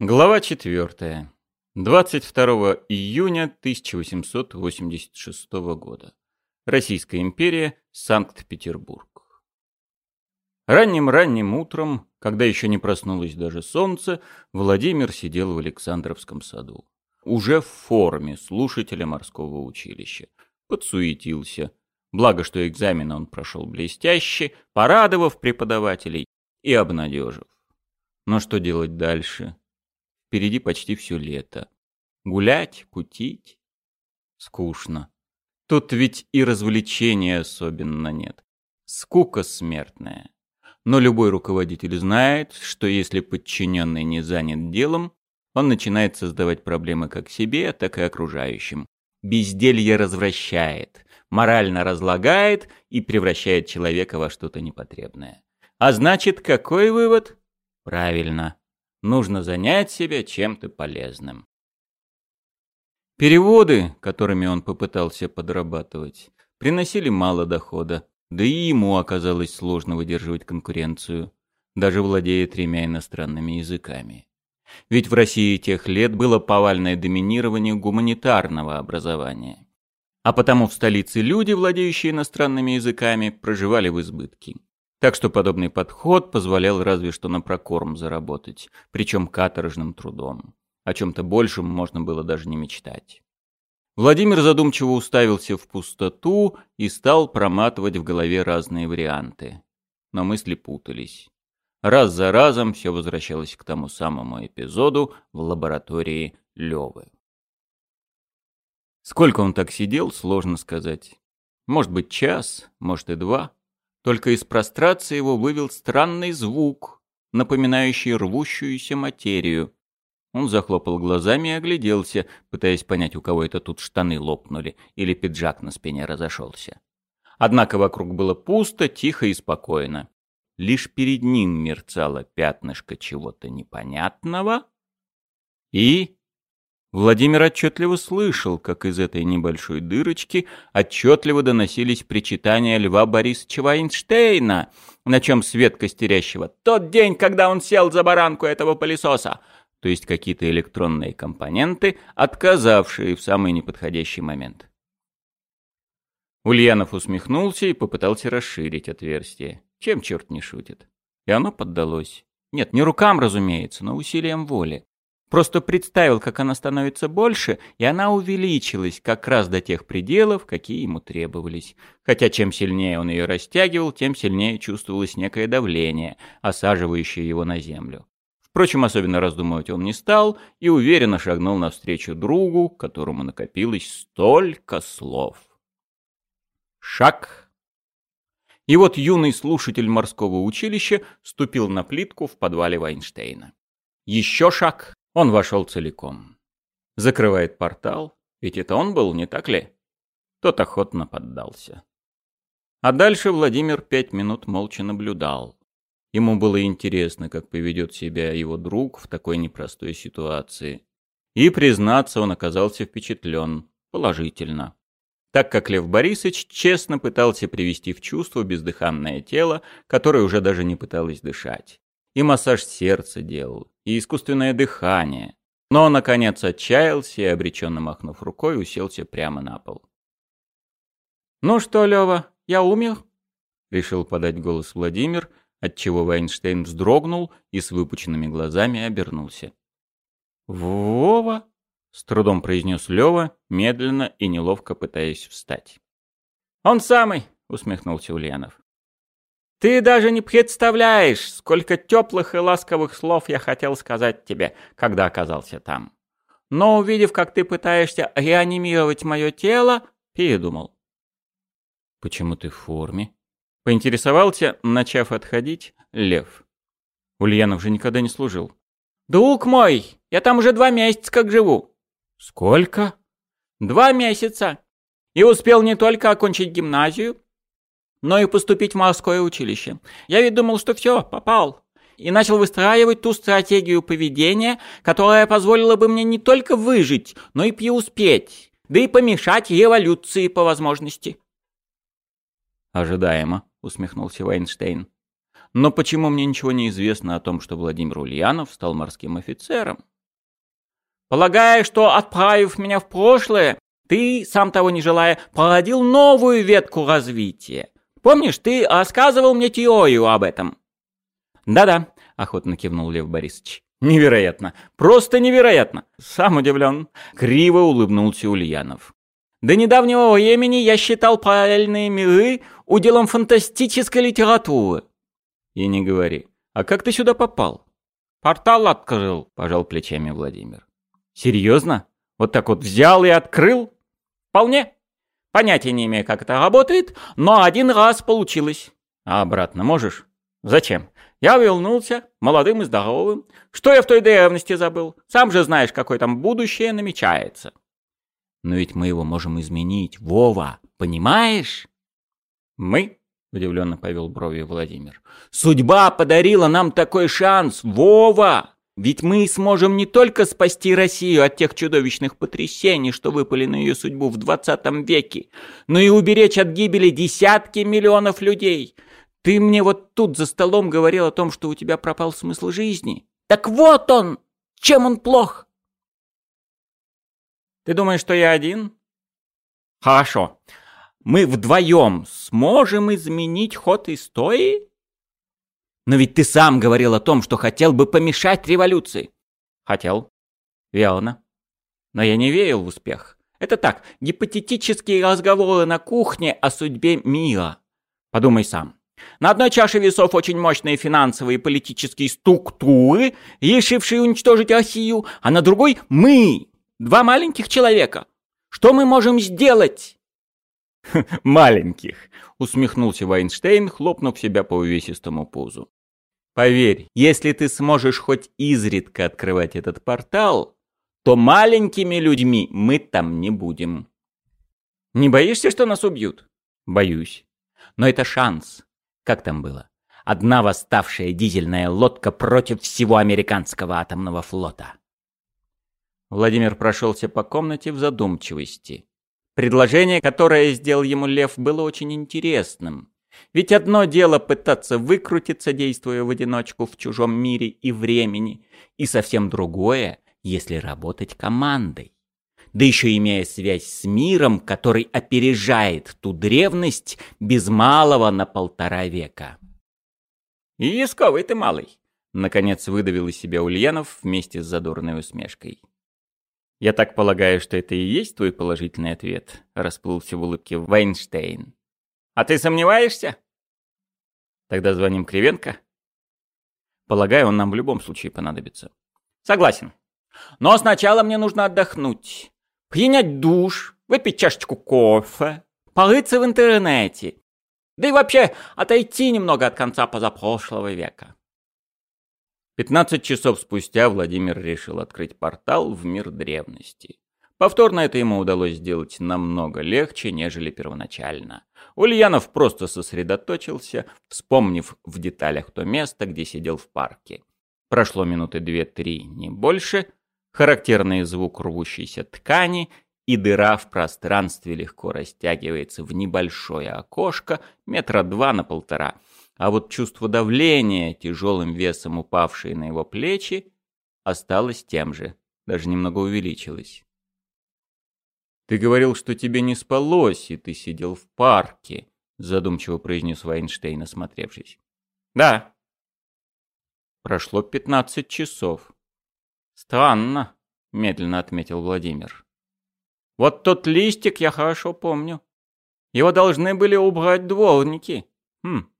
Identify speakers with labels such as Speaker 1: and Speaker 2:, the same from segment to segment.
Speaker 1: Глава 4. 22 июня 1886 года. Российская империя, Санкт-Петербург. Ранним-ранним утром, когда еще не проснулось даже солнце, Владимир сидел в Александровском саду. Уже в форме слушателя морского училища. Подсуетился. Благо, что экзамен он прошел блестяще, порадовав преподавателей и обнадежив. Но что делать дальше? Впереди почти все лето. Гулять, кутить. Скучно. Тут ведь и развлечения особенно нет. Скука смертная. Но любой руководитель знает, что если подчиненный не занят делом, он начинает создавать проблемы как себе, так и окружающим. Безделье развращает, морально разлагает и превращает человека во что-то непотребное. А значит, какой вывод? Правильно. Нужно занять себя чем-то полезным. Переводы, которыми он попытался подрабатывать, приносили мало дохода, да и ему оказалось сложно выдерживать конкуренцию, даже владея тремя иностранными языками. Ведь в России тех лет было повальное доминирование гуманитарного образования. А потому в столице люди, владеющие иностранными языками, проживали в избытке. Так что подобный подход позволял разве что на прокорм заработать, причем каторжным трудом. О чем-то большем можно было даже не мечтать. Владимир задумчиво уставился в пустоту и стал проматывать в голове разные варианты. Но мысли путались. Раз за разом все возвращалось к тому самому эпизоду в лаборатории Левы. Сколько он так сидел, сложно сказать. Может быть, час, может и два. Только из прострации его вывел странный звук, напоминающий рвущуюся материю. Он захлопал глазами и огляделся, пытаясь понять, у кого это тут штаны лопнули или пиджак на спине разошелся. Однако вокруг было пусто, тихо и спокойно. Лишь перед ним мерцало пятнышко чего-то непонятного и Владимир отчетливо слышал, как из этой небольшой дырочки отчетливо доносились причитания Льва Борисовича Вайнштейна, на чем свет костерящего «Тот день, когда он сел за баранку этого пылесоса!» то есть какие-то электронные компоненты, отказавшие в самый неподходящий момент. Ульянов усмехнулся и попытался расширить отверстие. Чем черт не шутит? И оно поддалось. Нет, не рукам, разумеется, но усилием воли. Просто представил, как она становится больше, и она увеличилась как раз до тех пределов, какие ему требовались. Хотя чем сильнее он ее растягивал, тем сильнее чувствовалось некое давление, осаживающее его на землю. Впрочем, особенно раздумывать он не стал и уверенно шагнул навстречу другу, которому накопилось столько слов. Шаг. И вот юный слушатель морского училища ступил на плитку в подвале Вайнштейна. Еще шаг, он вошел целиком. Закрывает портал, ведь это он был, не так ли? Тот охотно поддался. А дальше Владимир пять минут молча наблюдал. Ему было интересно, как поведет себя его друг в такой непростой ситуации. И, признаться, он оказался впечатлен. Положительно. Так как Лев Борисович честно пытался привести в чувство бездыханное тело, которое уже даже не пыталось дышать. И массаж сердца делал, и искусственное дыхание. Но он, наконец, отчаялся и, обреченно махнув рукой, уселся прямо на пол. «Ну что, Лёва, я умер?» — решил подать голос Владимир, отчего Вайнштейн вздрогнул и с выпученными глазами обернулся. «Вова?» — с трудом произнес Лёва, медленно и неловко пытаясь встать. «Он самый!» — усмехнулся Ульянов. Ты даже не представляешь, сколько теплых и ласковых слов я хотел сказать тебе, когда оказался там. Но увидев, как ты пытаешься реанимировать мое тело, передумал. Почему ты в форме? Поинтересовался, начав отходить, Лев. Ульянов же никогда не служил. «Друг мой, я там уже два месяца как живу». «Сколько?» «Два месяца. И успел не только окончить гимназию, но и поступить в морское училище. Я ведь думал, что все, попал. И начал выстраивать ту стратегию поведения, которая позволила бы мне не только выжить, но и преуспеть, да и помешать революции по возможности. «Ожидаемо», — усмехнулся Вайнштейн. «Но почему мне ничего не известно о том, что Владимир Ульянов стал морским офицером?» Полагая, что, отправив меня в прошлое, ты, сам того не желая, породил новую ветку развития. Помнишь, ты рассказывал мне теорию об этом?» «Да-да», — охотно кивнул Лев Борисович. «Невероятно! Просто невероятно! Сам удивлен!» — криво улыбнулся Ульянов. «До недавнего времени я считал параллельные миры уделом фантастической литературы». «И не говори. А как ты сюда попал?» «Портал открыл», — пожал плечами Владимир. «Серьезно? Вот так вот взял и открыл?» «Вполне. Понятия не имею, как это работает, но один раз получилось. А обратно можешь? Зачем? Я вернулся, молодым и здоровым. Что я в той древности забыл? Сам же знаешь, какое там будущее намечается. Но ведь мы его можем изменить, Вова, понимаешь? Мы? Удивленно повел брови Владимир. Судьба подарила нам такой шанс, Вова! Ведь мы сможем не только спасти Россию от тех чудовищных потрясений, что выпали на ее судьбу в 20 веке, но и уберечь от гибели десятки миллионов людей – ты мне вот тут за столом говорил о том, что у тебя пропал смысл жизни. Так вот он! Чем он плох? Ты думаешь, что я один? Хорошо. Мы вдвоем сможем изменить ход истории? Но ведь ты сам говорил о том, что хотел бы помешать революции. Хотел. Верно. Но я не верил в успех. Это так, гипотетические разговоры на кухне о судьбе мира. Подумай сам. На одной чаше весов очень мощные финансовые и политические структуры, решившие уничтожить Россию, а на другой — мы, два маленьких человека. Что мы можем сделать? «Маленьких», — усмехнулся Вайнштейн, хлопнув себя по увесистому пузу. «Поверь, если ты сможешь хоть изредка открывать этот портал, то маленькими людьми мы там не будем». «Не боишься, что нас убьют?» «Боюсь. Но это шанс. Как там было? Одна восставшая дизельная лодка против всего американского атомного флота. Владимир прошелся по комнате в задумчивости. Предложение, которое сделал ему Лев, было очень интересным. Ведь одно дело пытаться выкрутиться, действуя в одиночку в чужом мире и времени, и совсем другое, если работать командой да еще имея связь с миром, который опережает ту древность без малого на полтора века. «Ясковый ты малый!» — наконец выдавил из себя Ульянов вместе с задорной усмешкой. «Я так полагаю, что это и есть твой положительный ответ», — расплылся в улыбке Вайнштейн. «А ты сомневаешься?» «Тогда звоним Кривенко?» «Полагаю, он нам в любом случае понадобится». «Согласен. Но сначала мне нужно отдохнуть принять душ, выпить чашечку кофе, порыться в интернете, да и вообще отойти немного от конца позапрошлого века. 15 часов спустя Владимир решил открыть портал в мир древности. Повторно это ему удалось сделать намного легче, нежели первоначально. Ульянов просто сосредоточился, вспомнив в деталях то место, где сидел в парке. Прошло минуты две-три, не больше, Характерный звук рвущейся ткани, и дыра в пространстве легко растягивается в небольшое окошко, метра два на полтора. А вот чувство давления, тяжелым весом упавшее на его плечи, осталось тем же, даже немного увеличилось. «Ты говорил, что тебе не спалось, и ты сидел в парке», — задумчиво произнес Вайнштейн, осмотревшись. «Да». Прошло пятнадцать часов. «Странно», — медленно отметил Владимир. «Вот тот листик я хорошо помню. Его должны были убрать дворники. Хм,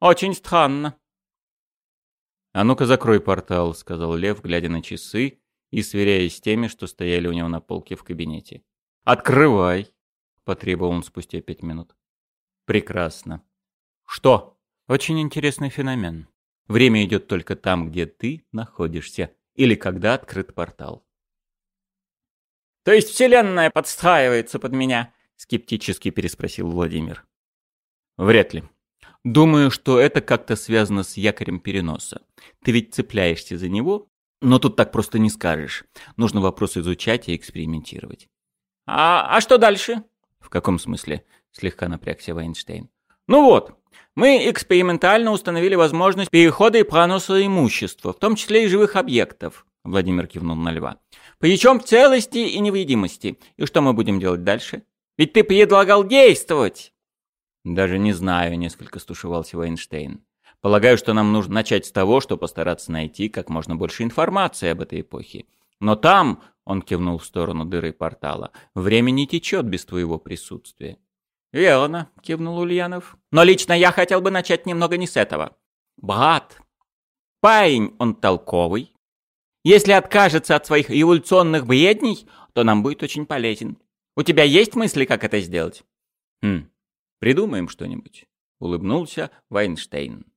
Speaker 1: очень странно». «А ну-ка закрой портал», — сказал Лев, глядя на часы и сверяясь с теми, что стояли у него на полке в кабинете. «Открывай», — потребовал он спустя пять минут. «Прекрасно». «Что?» «Очень интересный феномен. Время идет только там, где ты находишься или когда открыт портал. «То есть Вселенная подстраивается под меня?» — скептически переспросил Владимир. «Вряд ли. Думаю, что это как-то связано с якорем переноса. Ты ведь цепляешься за него, но тут так просто не скажешь. Нужно вопрос изучать и экспериментировать». «А, а что дальше?» «В каком смысле?» — слегка напрягся Вайнштейн. «Ну вот, мы экспериментально установили возможность перехода и проноса имущества, в том числе и живых объектов. Владимир кивнул на льва. Причем целости и невредимости. И что мы будем делать дальше? Ведь ты предлагал действовать!» «Даже не знаю», — несколько стушевался Вайнштейн. «Полагаю, что нам нужно начать с того, что постараться найти как можно больше информации об этой эпохе. Но там, — он кивнул в сторону дыры портала, — время не течет без твоего присутствия». «Верно», — кивнул Ульянов. «Но лично я хотел бы начать немного не с этого. Брат, парень он толковый. Если откажется от своих революционных бредней, то нам будет очень полезен. У тебя есть мысли, как это сделать?» «Хм, придумаем что-нибудь», — улыбнулся Вайнштейн.